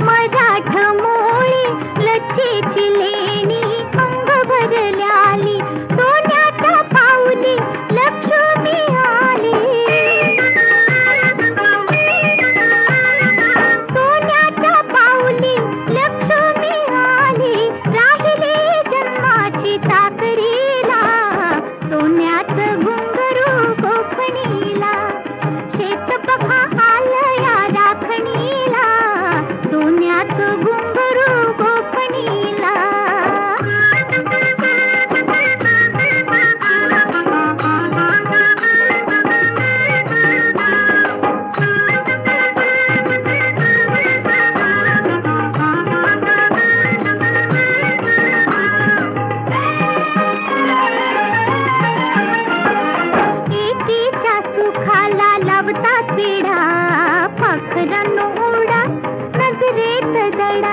मराठ मोळी लच्छेची लेणी गुंगरू गोपनील। दैरा